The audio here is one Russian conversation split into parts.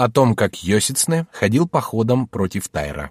О том, как Йосицне ходил походом против Тайра.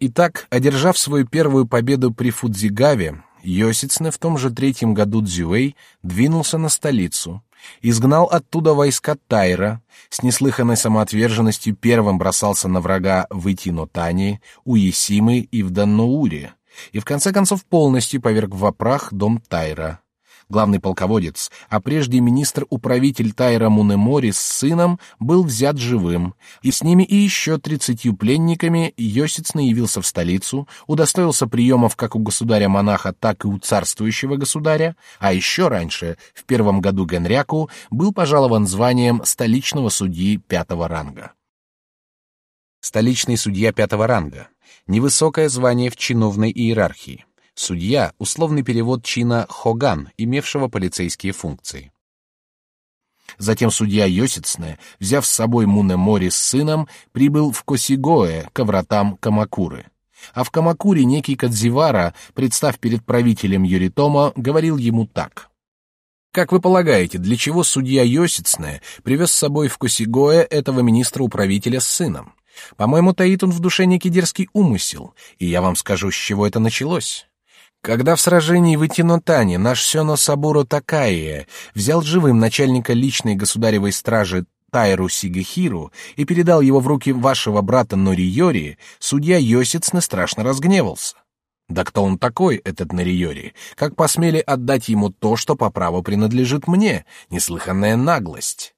Итак, одержав свою первую победу при Фудзигаве, Йосицне в том же третьем году Дзюэй двинулся на столицу, изгнал оттуда войска Тайра, с неслыханной самоотверженностью первым бросался на врага в Итинотане, Уясимы и в Данноуре, и в конце концов полностью поверг в прах дом Тайра главный полководец, а прежде министр-управитель Тайра Мунемори с сыном, был взят живым, и с ними и еще тридцатью пленниками Йосицна явился в столицу, удостоился приемов как у государя-монаха, так и у царствующего государя, а еще раньше, в первом году Генряку, был пожалован званием столичного судьи пятого ранга. Столичный судья пятого ранга — невысокое звание в чиновной иерархии. Судья — условный перевод чина «хоган», имевшего полицейские функции. Затем судья Йосицне, взяв с собой Мунемори с сыном, прибыл в Косигоэ, к вратам Камакуры. А в Камакуре некий Кадзивара, представ перед правителем Юритома, говорил ему так. «Как вы полагаете, для чего судья Йосицне привез с собой в Косигоэ этого министра-управителя с сыном? По-моему, таит он в душе некий дерзкий умысел, и я вам скажу, с чего это началось. Когда в сражении в Итинотане наш Сёно Сабуро Такаие взял живым начальника личной государевой стражи Тайру Сигахиру и передал его в руки вашего брата Нориори, судья Йосицне страшно разгневался. Да кто он такой, этот Нориори? Как посмели отдать ему то, что по праву принадлежит мне? Неслыханная наглость.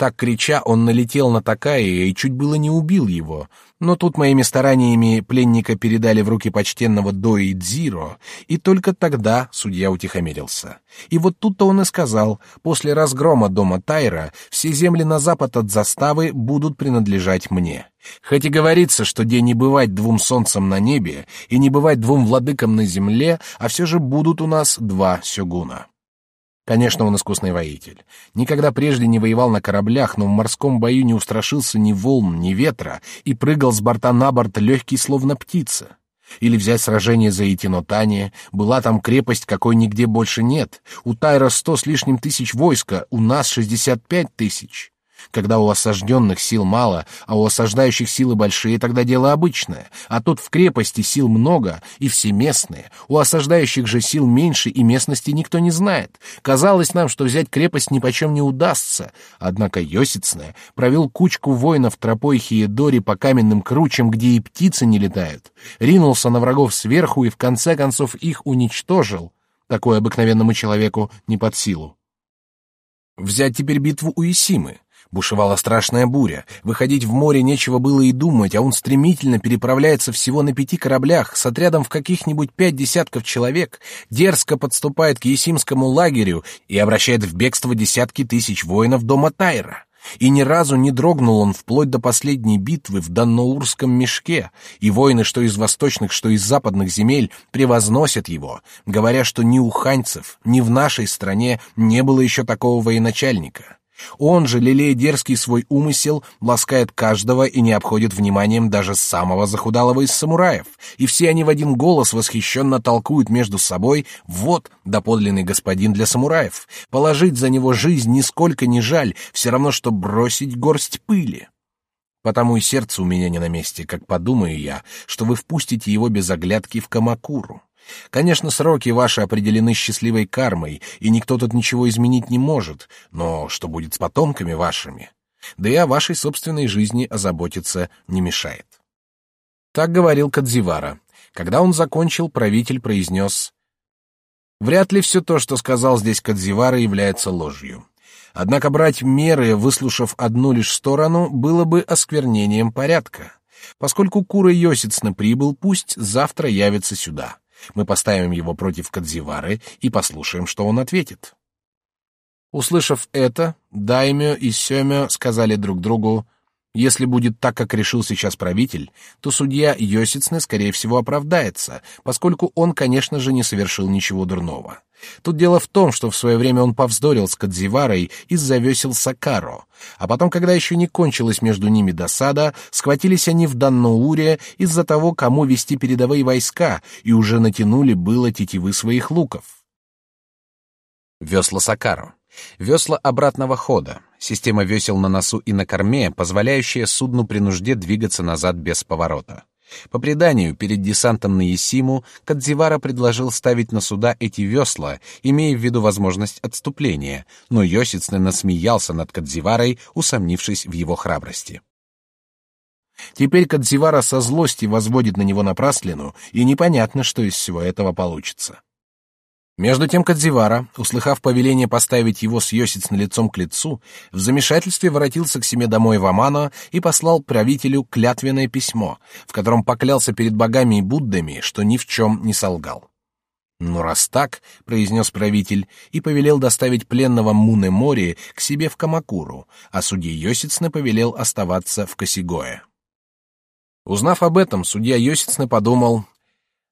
Так крича, он налетел на Такая и чуть было не убил его. Но тут моими стараниями пленника передали в руки почтенного Дои Дзиро, и только тогда судья утихомирился. И вот тут-то он и сказал, после разгрома дома Тайра все земли на запад от заставы будут принадлежать мне. Хоть и говорится, что день не бывать двум солнцам на небе и не бывать двум владыкам на земле, а все же будут у нас два сёгуна. Конечно, он искусный воитель. Никогда прежде не воевал на кораблях, но в морском бою не устрашился ни волн, ни ветра и прыгал с борта на борт легкий, словно птица. Или взять сражение за Итинотание, была там крепость, какой нигде больше нет. У Тайра сто с лишним тысяч войска, у нас шестьдесят пять тысяч. Когда у осажденных сил мало, а у осаждающих силы большие, тогда дело обычное. А тут в крепости сил много и все местные. У осаждающих же сил меньше и местности никто не знает. Казалось нам, что взять крепость нипочем не удастся. Однако Йосицне провел кучку воинов тропой Хиедори по каменным кручам, где и птицы не летают. Ринулся на врагов сверху и в конце концов их уничтожил. Такое обыкновенному человеку не под силу. Взять теперь битву у Исимы. Бушевала страшная буря. Выходить в море нечего было и думать, а он стремительно переправляется всего на пяти кораблях с отрядом в каких-нибудь пять десятков человек, дерзко подступает к Есимскому лагерю и обращает в бегство десятки тысяч воинов дома Тайра. И ни разу не дрогнул он вплоть до последней битвы в Данноурском мешке, и воины, что из восточных, что из западных земель, превозносят его, говоря, что ни у ханьцев, ни в нашей стране не было еще такого военачальника. Он же, лелея дерзкий свой умысел, ласкает каждого и не обходит вниманием даже самого захудалого из самураев, и все они в один голос восхищенно толкуют между собой «Вот, доподлинный господин для самураев, положить за него жизнь нисколько не жаль, все равно, что бросить горсть пыли». Потому и сердце у меня не на месте, как подумаю я, что вы впустите его без оглядки в Камакуру. Конечно, сроки ваши определены счастливой кармой, и никто тут ничего изменить не может, но что будет с потомками вашими? Да и о вашей собственной жизни озаботиться не мешает. Так говорил Кадзивара. Когда он закончил, правитель произнес «Вряд ли все то, что сказал здесь Кадзивара, является ложью. Однако брать меры, выслушав одну лишь сторону, было бы осквернением порядка. Поскольку Кура Йосицна прибыл, пусть завтра явится сюда. Мы поставим его против Кадзивары и послушаем, что он ответит. Услышав это, Даймё и Сёмё сказали друг другу, если будет так, как решил сейчас правитель, то судья Йосицне, скорее всего, оправдается, поскольку он, конечно же, не совершил ничего дурного. Тут дело в том, что в свое время он повздорил с Кадзиварой из-за весел Сакаро, а потом, когда еще не кончилась между ними досада, схватились они в Данноуре из-за того, кому вести передовые войска, и уже натянули было тетивы своих луков. Весла Сакаро. Весла обратного хода, система весел на носу и на корме, позволяющая судну при нужде двигаться назад без поворота. По преданию, перед десантом на Есиму Кадзивара предложил ставить на суда эти весла, имея в виду возможность отступления, но Йосицне насмеялся над Кадзиварой, усомнившись в его храбрости. Теперь Кадзивара со злости возводит на него напраслину, и непонятно, что из всего этого получится. Между тем Кадзивара, услыхав повеление поставить его с Йосиц лицом к лицу, в замешательстве воротился к себе домой в Амано и послал правителю клятвенное письмо, в котором поклялся перед богами и Буддами, что ни в чем не солгал. «Ну, раз так», — произнес правитель, и повелел доставить пленного Муне Мори к себе в Камакуру, а судье Йосицне повелел оставаться в Косигое. Узнав об этом, судья Йосицне подумал,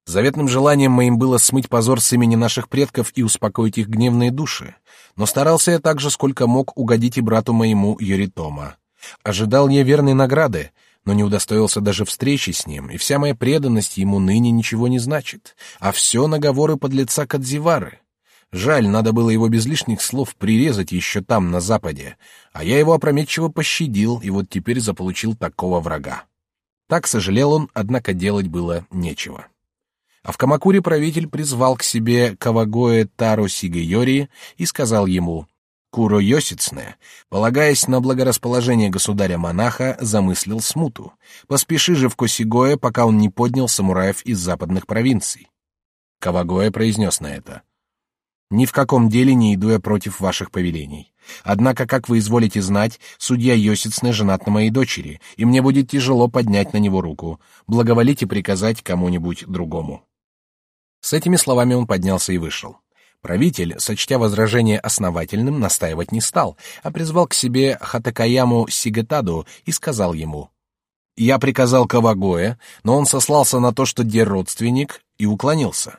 Заветным желанием моим было смыть позор с имени наших предков и успокоить их гневные души, но старался я также, сколько мог, угодить и брату моему Йоритома. Ожидал я верной награды, но не удостоился даже встречи с ним, и вся моя преданность ему ныне ничего не значит, а все наговоры подлеца Кадзивары. Жаль, надо было его без лишних слов прирезать еще там, на западе, а я его опрометчиво пощадил, и вот теперь заполучил такого врага. Так сожалел он, однако делать было нечего. А в Камакуре правитель призвал к себе Кавагоэ Таро Сигайори и сказал ему, Куро Йосицне, полагаясь на благорасположение государя-монаха, замыслил смуту. Поспеши же в Косигое, пока он не поднял самураев из западных провинций. Кавагоэ произнес на это. Ни в каком деле не иду я против ваших повелений. Однако, как вы изволите знать, судья Йосицне женат на моей дочери, и мне будет тяжело поднять на него руку. Благоволите приказать кому-нибудь другому. С этими словами он поднялся и вышел. Правитель, сочтя возражение основательным, настаивать не стал, а призвал к себе Хатакаяму Сигетаду и сказал ему: "Я приказал Кавагоэ, но он сослался на то, что где родственник, и уклонился.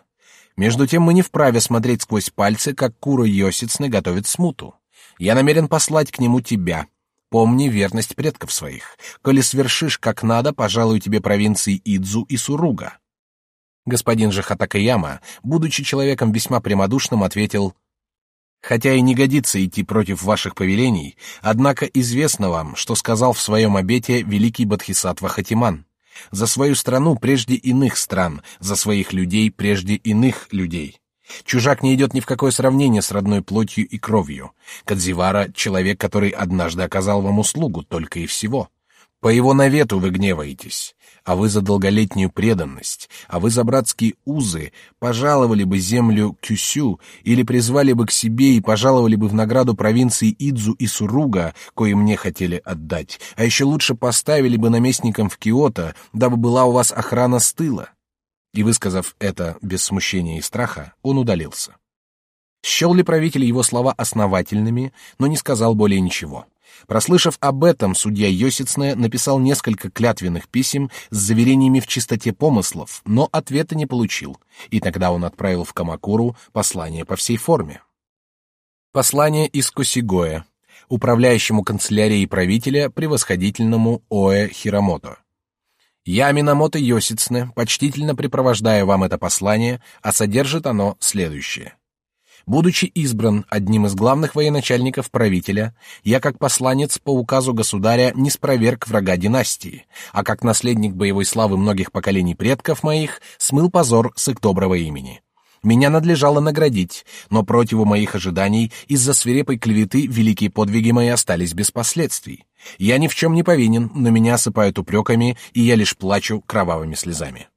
Между тем мы не вправе смотреть сквозь пальцы, как Кура Йосицны готовит смуту. Я намерен послать к нему тебя. Помни верность предков своих. Коли свершишь как надо, пожалуй тебе провинции Идзу и Суруга. Господин же Хатакаяма, будучи человеком весьма прямодушным, ответил: Хотя и не годится идти против ваших повелений, однако известно вам, что сказал в своем обете великий Бодхисаттва Хатиман: за свою страну прежде иных стран, за своих людей прежде иных людей. Чужак не идет ни в какое сравнение с родной плотью и кровью. Кадзивара — человек, который однажды оказал вам услугу, только и всего. По его навету вы гневаетесь, а вы за долголетнюю преданность, а вы за братские узы пожаловали бы землю Кюсю или призвали бы к себе и пожаловали бы в награду провинции Идзу и Суруга, кое мне хотели отдать, а еще лучше поставили бы наместником в Киото, дабы была у вас охрана с тыла. И высказав это без смущения и страха, он удалился. Счел ли правитель его слова основательными, но не сказал более ничего. Прослышав об этом, судья Йосицне написал несколько клятвенных писем с заверениями в чистоте помыслов, но ответа не получил, и тогда он отправил в Камакуру послание по всей форме. Послание из Косигоя, управляющему канцелярией правителя превосходительному Оэ Хирамото. Я, Минамото Йосицне, почтительно припровождаю вам это послание, а содержит оно следующее. Будучи избран одним из главных военачальников правителя, я как посланец по указу государя не спроверг врага династии, а как наследник боевой славы многих поколений предков моих смыл позор с их доброго имени. Меня надлежало наградить, но противу моих ожиданий из-за свирепой клеветы великие подвиги мои остались без последствий. Я ни в чем не повинен, но меня осыпают упреками, и я лишь плачу кровавыми слезами.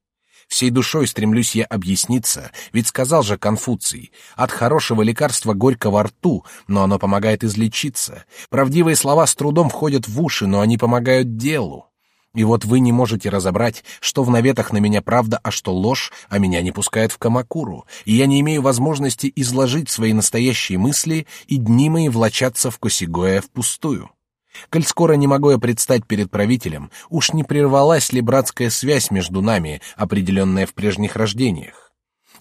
Всей душой стремлюсь я объясниться, ведь сказал же Конфуций, от хорошего лекарства горько во рту, но оно помогает излечиться. Правдивые слова с трудом входят в уши, но они помогают делу. И вот вы не можете разобрать, что в наветах на меня правда, а что ложь, а меня не пускают в Камакуру, и я не имею возможности изложить свои настоящие мысли, и дни мои влачатся в Косигоя впустую. Коль скоро не могу я предстать перед правителем, уж не прервалась ли братская связь между нами, определенная в прежних рождениях?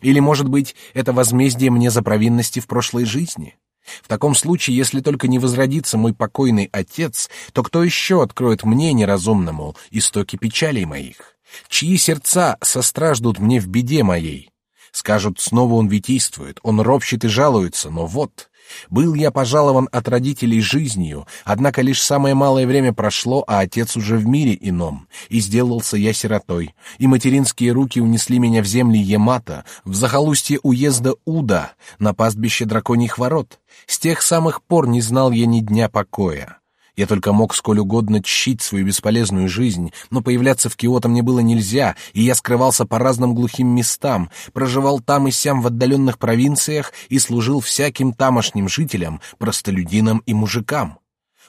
Или, может быть, это возмездие мне за провинности в прошлой жизни? В таком случае, если только не возродится мой покойный отец, то кто еще откроет мне неразумному истоки печалей моих? Чьи сердца состраждут мне в беде моей? Скажут, снова он витийствует, он ропщет и жалуется, но вот, Был я пожалован от родителей жизнью, однако лишь самое малое время прошло, а отец уже в мире ином, и сделался я сиротой, и материнские руки унесли меня в земли Емата, в захолустье уезда Уда, на пастбище драконьих ворот. С тех самых пор не знал я ни дня покоя. Я только мог сколь угодно чщить свою бесполезную жизнь, но появляться в Киото мне было нельзя, и я скрывался по разным глухим местам, проживал там и сям в отдаленных провинциях и служил всяким тамошним жителям, простолюдинам и мужикам.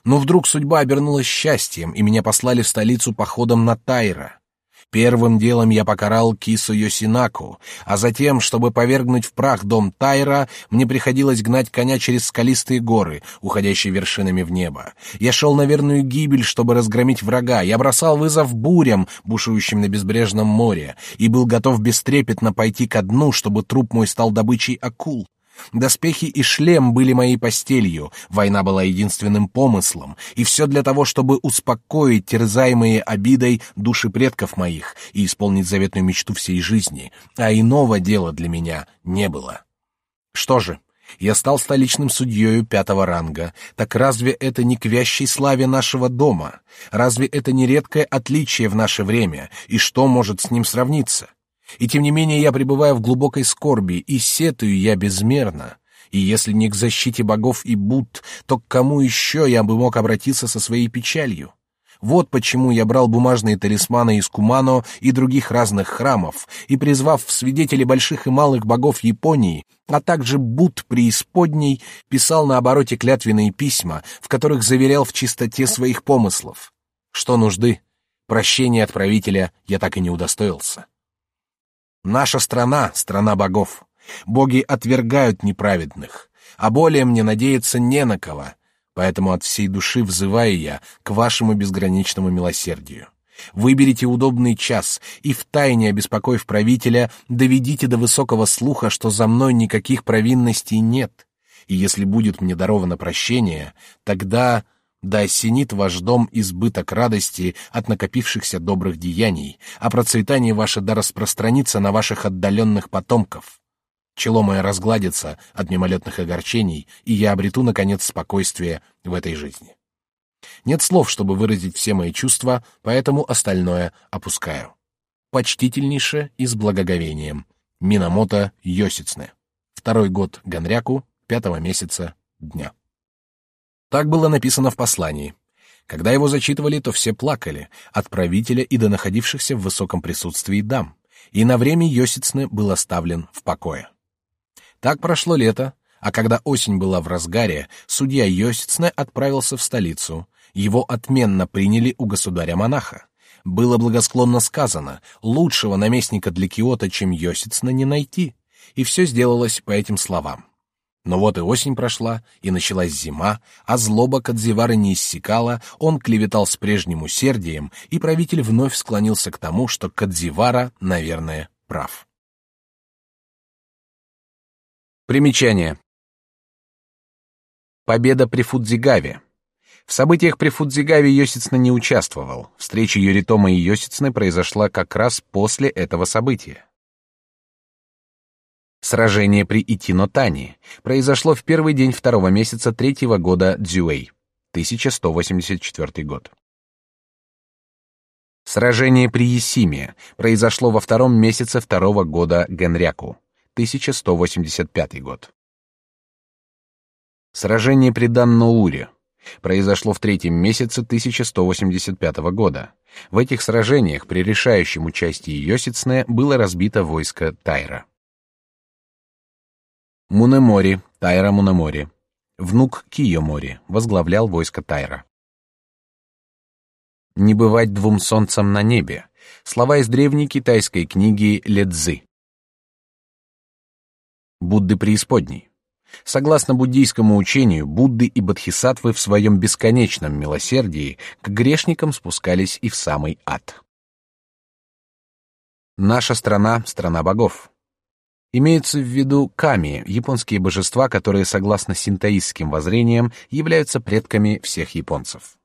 Но вдруг судьба обернулась счастьем, и меня послали в столицу походом на Тайра. Первым делом я покарал кису Йосинаку, а затем, чтобы повергнуть в прах дом Тайра, мне приходилось гнать коня через скалистые горы, уходящие вершинами в небо. Я шел на верную гибель, чтобы разгромить врага. Я бросал вызов бурям, бушующим на безбрежном море, и был готов бестрепетно пойти ко дну, чтобы труп мой стал добычей акул. Доспехи и шлем были моей постелью, война была единственным помыслом, и все для того, чтобы успокоить терзаемые обидой души предков моих и исполнить заветную мечту всей жизни, а иного дела для меня не было. Что же, я стал столичным судьею пятого ранга. Так разве это не к вящей славе нашего дома? Разве это не редкое отличие в наше время? И что может с ним сравниться? И тем не менее я пребываю в глубокой скорби, и сетую я безмерно. И если не к защите богов и Будд, то к кому еще я бы мог обратиться со своей печалью? Вот почему я брал бумажные талисманы из Кумано и других разных храмов, и, призвав в свидетели больших и малых богов Японии, а также Будд преисподней, писал на обороте клятвенные письма, в которых заверял в чистоте своих помыслов. Что нужды? Прощения отправителя я так и не удостоился. Наша страна — страна богов. Боги отвергают неправедных, а более мне надеяться не на кого, поэтому от всей души взываю я к вашему безграничному милосердию. Выберите удобный час и втайне обеспокоив правителя, доведите до высокого слуха, что за мной никаких провинностей нет. И если будет мне даровано прощение, тогда да осенит ваш дом избыток радости от накопившихся добрых деяний, а процветание ваше да распространится на ваших отдаленных потомков. Чело мое разгладится от мимолетных огорчений, и я обрету, наконец, спокойствие в этой жизни. Нет слов, чтобы выразить все мои чувства, поэтому остальное опускаю. Почтительнейше и с благоговением. Минамото Йосицне. Второй год Ганряку, пятого месяца дня. Так было написано в послании. Когда его зачитывали, то все плакали, от правителя и до находившихся в высоком присутствии дам, и на время Йосицны был оставлен в покое. Так прошло лето, а когда осень была в разгаре, судья Йосицне отправился в столицу. Его отменно приняли у государя-монаха. Было благосклонно сказано, лучшего наместника для Киота, чем Йосицне, не найти. И все сделалось по этим словам. Но вот и осень прошла, и началась зима, а злоба Кадзивара не иссякала, он клеветал с прежним усердием, и правитель вновь склонился к тому, что Кадзивара, наверное, прав. Примечание. Победа при Фудзигаве. В событиях при Фудзигаве Йосицна не участвовал. Встреча Юритома и Йосицны произошла как раз после этого события. Сражение при Итинотани произошло в первый день второго месяца третьего года Дзюэй, 1184 год. Сражение при Есиме произошло во втором месяце второго года Генряку, 1185 год. Сражение при Данноуре произошло в третьем месяце 1185 года. В этих сражениях при решающем участии Йосицне было разбито войско Тайра. Мунемори, Тайра Мунемори, внук Киомори, возглавлял войско Тайра. Не бывать двум солнцам на небе. Слова из древней китайской книги Ледзы. Будды преисподней. Согласно буддийскому учению, Будды и Бодхисаттвы в своем бесконечном милосердии к грешникам спускались и в самый ад. Наша страна — страна богов. Имеются в виду ками, японские божества, которые, согласно синтоистским воззрениям, являются предками всех японцев.